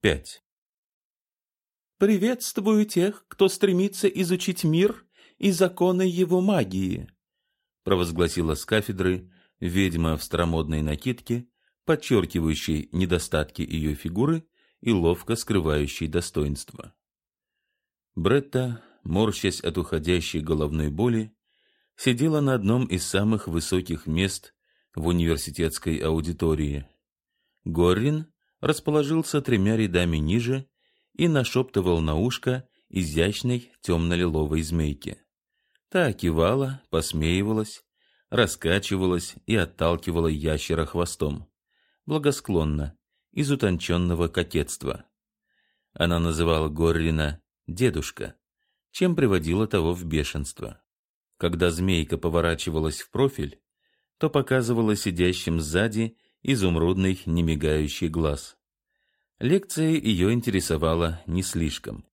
5. «Приветствую тех, кто стремится изучить мир и законы его магии», провозгласила с кафедры ведьма в старомодной накидке, подчеркивающей недостатки ее фигуры и ловко скрывающей достоинства. Бретта, морщась от уходящей головной боли, сидела на одном из самых высоких мест в университетской аудитории. Горрин расположился тремя рядами ниже и нашептывал на ушко изящной темно-лиловой змейке. Та кивала, посмеивалась, раскачивалась и отталкивала ящера хвостом, благосклонно, из утонченного кокетства. Она называла Горрина «дедушка», чем приводила того в бешенство. Когда змейка поворачивалась в профиль, то показывала сидящим сзади изумрудный немигающий глаз. Лекция ее интересовала не слишком.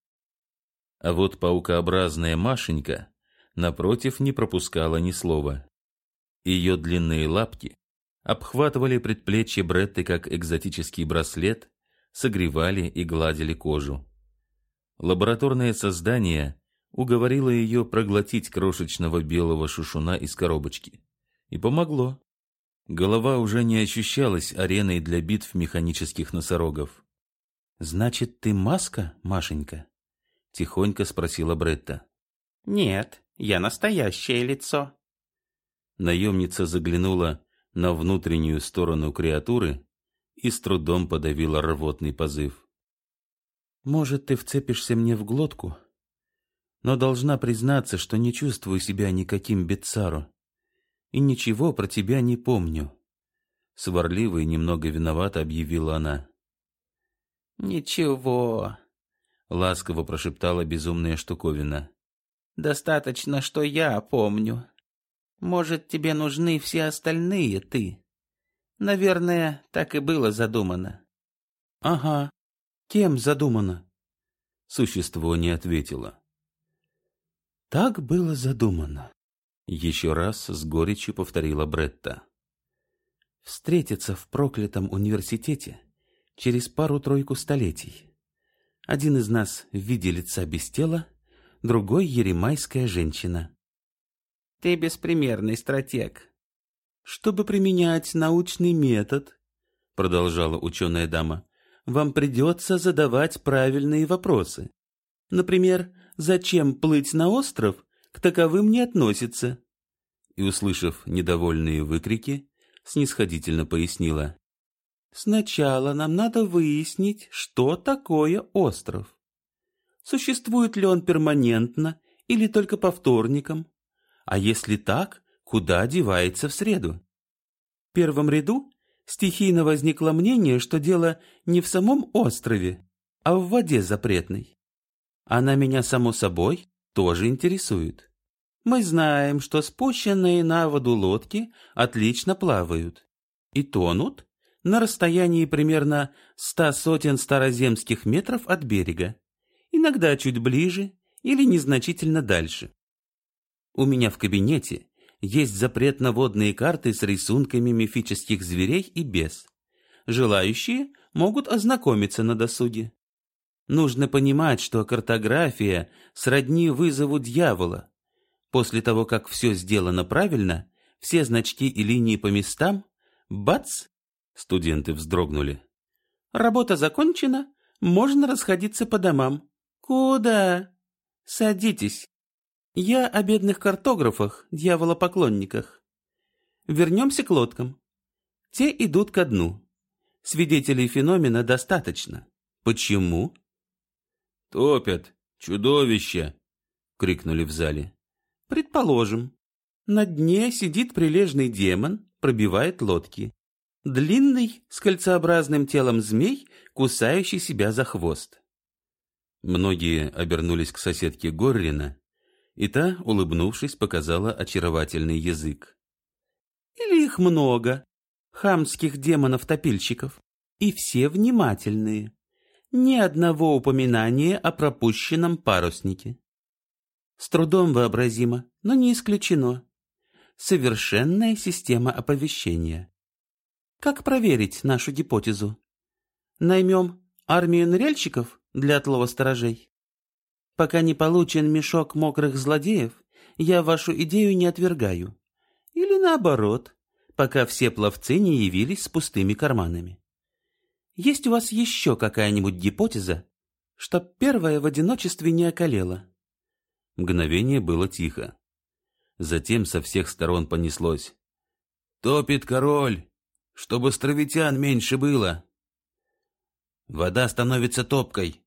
А вот паукообразная Машенька, напротив, не пропускала ни слова. Ее длинные лапки обхватывали предплечье Бретты как экзотический браслет, согревали и гладили кожу. Лабораторное создание уговорило ее проглотить крошечного белого шушуна из коробочки. И помогло. Голова уже не ощущалась ареной для битв механических носорогов. «Значит, ты маска, Машенька?» — тихонько спросила Бретта. «Нет, я настоящее лицо». Наемница заглянула на внутреннюю сторону креатуры и с трудом подавила рвотный позыв. «Может, ты вцепишься мне в глотку? Но должна признаться, что не чувствую себя никаким Бетсару и ничего про тебя не помню. Сварливо и немного виновато объявила она. Ничего, ласково прошептала безумная штуковина. Достаточно, что я помню. Может, тебе нужны все остальные ты? Наверное, так и было задумано. Ага. Кем задумано? Существо не ответило. Так было задумано. Еще раз с горечью повторила Бретта. Встретиться в проклятом университете через пару-тройку столетий. Один из нас в виде лица без тела, другой — еремайская женщина. Ты беспримерный стратег. Чтобы применять научный метод, продолжала ученая дама, вам придется задавать правильные вопросы. Например, зачем плыть на остров, к таковым не относится. И, услышав недовольные выкрики, снисходительно пояснила. Сначала нам надо выяснить, что такое остров. Существует ли он перманентно или только по вторникам? А если так, куда девается в среду? В первом ряду стихийно возникло мнение, что дело не в самом острове, а в воде запретной. Она меня, само собой, тоже интересует. Мы знаем, что спущенные на воду лодки отлично плавают и тонут на расстоянии примерно ста сотен староземских метров от берега, иногда чуть ближе или незначительно дальше. У меня в кабинете есть запрет на водные карты с рисунками мифических зверей и бес. Желающие могут ознакомиться на досуге. Нужно понимать, что картография сродни вызову дьявола. После того, как все сделано правильно, все значки и линии по местам, бац, студенты вздрогнули. Работа закончена, можно расходиться по домам. Куда? Садитесь. Я о бедных картографах, дьяволопоклонниках. Вернемся к лодкам. Те идут ко дну. Свидетелей феномена достаточно. Почему? «Топят! Чудовище!» — крикнули в зале. «Предположим. На дне сидит прилежный демон, пробивает лодки. Длинный, с кольцеобразным телом змей, кусающий себя за хвост». Многие обернулись к соседке Горрина, и та, улыбнувшись, показала очаровательный язык. «Или их много, хамских демонов-топильщиков, и все внимательные ни одного упоминания о пропущенном паруснике. С трудом вообразимо, но не исключено. Совершенная система оповещения. Как проверить нашу гипотезу? Наймем Армию ныряльщиков для отлова сторожей? Пока не получен мешок мокрых злодеев, я вашу идею не отвергаю. Или наоборот, пока все пловцы не явились с пустыми карманами. Есть у вас еще какая-нибудь гипотеза, чтоб первая в одиночестве не околела? Мгновение было тихо. Затем со всех сторон понеслось. «Топит король, чтобы островитян меньше было!» Вода становится топкой.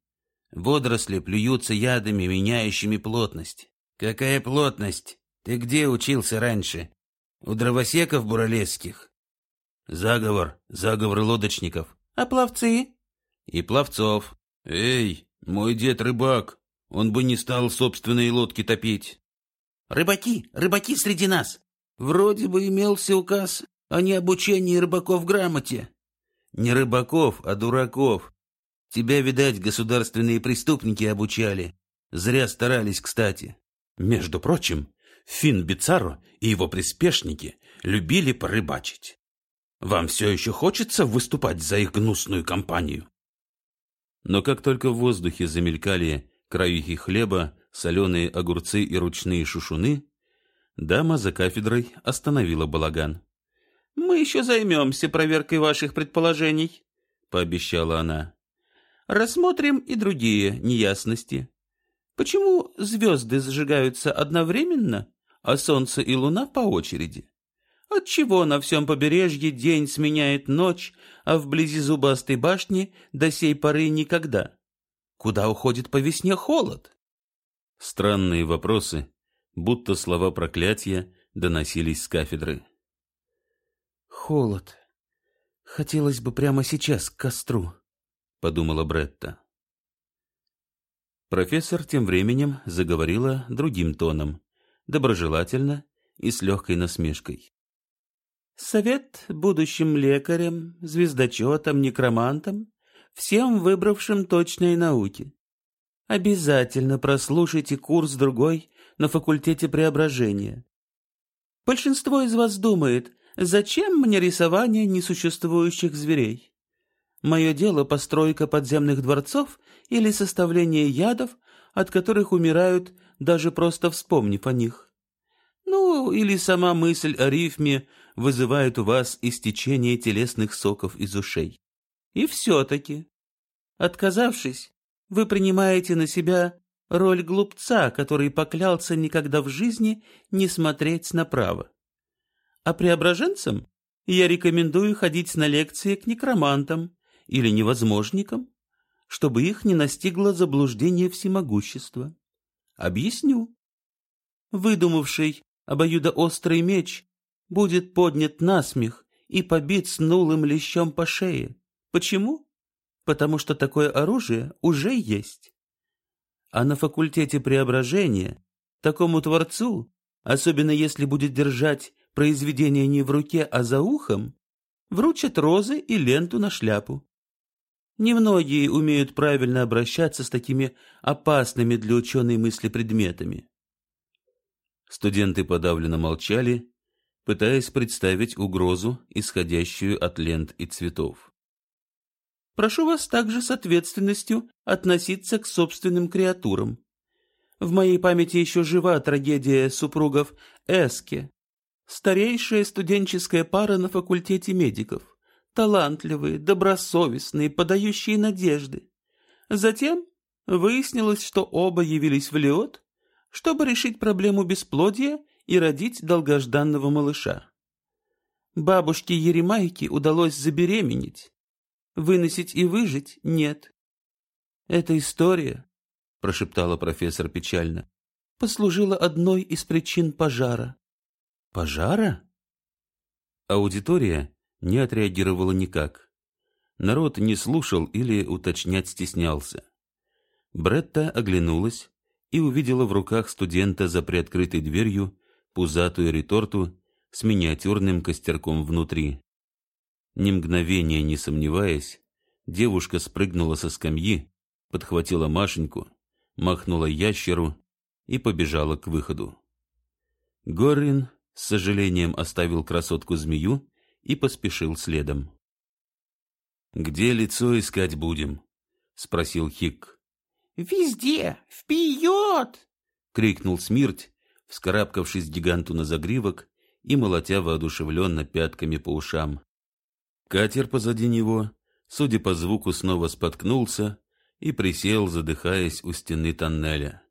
Водоросли плюются ядами, меняющими плотность. Какая плотность? Ты где учился раньше? У дровосеков буралесских? Заговор, заговор лодочников. А пловцы? И пловцов. Эй, мой дед рыбак. Он бы не стал собственные лодки топить. Рыбаки, рыбаки среди нас. Вроде бы имелся указ о необучении рыбаков грамоте. Не рыбаков, а дураков. Тебя, видать, государственные преступники обучали. Зря старались, кстати. Между прочим, Фин Бицаро и его приспешники любили порыбачить. Вам все еще хочется выступать за их гнусную компанию? Но как только в воздухе замелькали краюхи хлеба, соленые огурцы и ручные шушуны, дама за кафедрой остановила балаган. «Мы еще займемся проверкой ваших предположений», — пообещала она. «Рассмотрим и другие неясности. Почему звезды зажигаются одновременно, а солнце и луна по очереди? Отчего на всем побережье день сменяет ночь, а вблизи зубастой башни до сей поры никогда? Куда уходит по весне холод?» Странные вопросы, будто слова проклятия, доносились с кафедры. «Холод. Хотелось бы прямо сейчас к костру», — подумала Бретта. Профессор тем временем заговорила другим тоном, доброжелательно и с легкой насмешкой. «Совет будущим лекарям, звездочетам, некромантам, всем выбравшим точные науки. Обязательно прослушайте курс другой на факультете преображения. Большинство из вас думает, Зачем мне рисование несуществующих зверей? Мое дело постройка подземных дворцов или составление ядов, от которых умирают, даже просто вспомнив о них. Ну, или сама мысль о рифме вызывает у вас истечение телесных соков из ушей. И все-таки, отказавшись, вы принимаете на себя роль глупца, который поклялся никогда в жизни не смотреть направо. А преображенцам я рекомендую ходить на лекции к некромантам или невозможникам, чтобы их не настигло заблуждение всемогущества. Объясню. Выдумавший обоюдоострый меч будет поднят на смех и побит с нулым лещом по шее. Почему? Потому что такое оружие уже есть. А на факультете преображения такому творцу, особенно если будет держать произведение не в руке, а за ухом, вручат розы и ленту на шляпу. Немногие умеют правильно обращаться с такими опасными для ученой мысли предметами. Студенты подавленно молчали, пытаясь представить угрозу, исходящую от лент и цветов. Прошу вас также с ответственностью относиться к собственным креатурам. В моей памяти еще жива трагедия супругов Эске, Старейшая студенческая пара на факультете медиков. Талантливые, добросовестные, подающие надежды. Затем выяснилось, что оба явились в Лиот, чтобы решить проблему бесплодия и родить долгожданного малыша. Бабушке Еремайке удалось забеременеть. Выносить и выжить нет. Эта история, прошептала профессор печально, послужила одной из причин пожара. Пожара? Аудитория не отреагировала никак. Народ не слушал или уточнять стеснялся. Бретта оглянулась и увидела в руках студента за приоткрытой дверью пузатую реторту с миниатюрным костерком внутри. Ни мгновения не сомневаясь, девушка спрыгнула со скамьи, подхватила Машеньку, махнула ящеру и побежала к выходу. Горин с сожалением оставил красотку-змею и поспешил следом. «Где лицо искать будем?» спросил Хик. Везде, вперед! крикнул Смирть, вскарабкавшись гиганту на загривок и молотя воодушевленно пятками по ушам. Катер позади него, судя по звуку, снова споткнулся и присел, задыхаясь у стены тоннеля.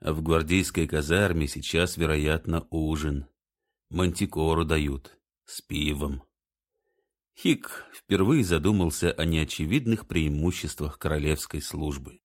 В гвардейской казарме сейчас, вероятно, ужин. Мантикору дают с пивом. Хик впервые задумался о неочевидных преимуществах королевской службы.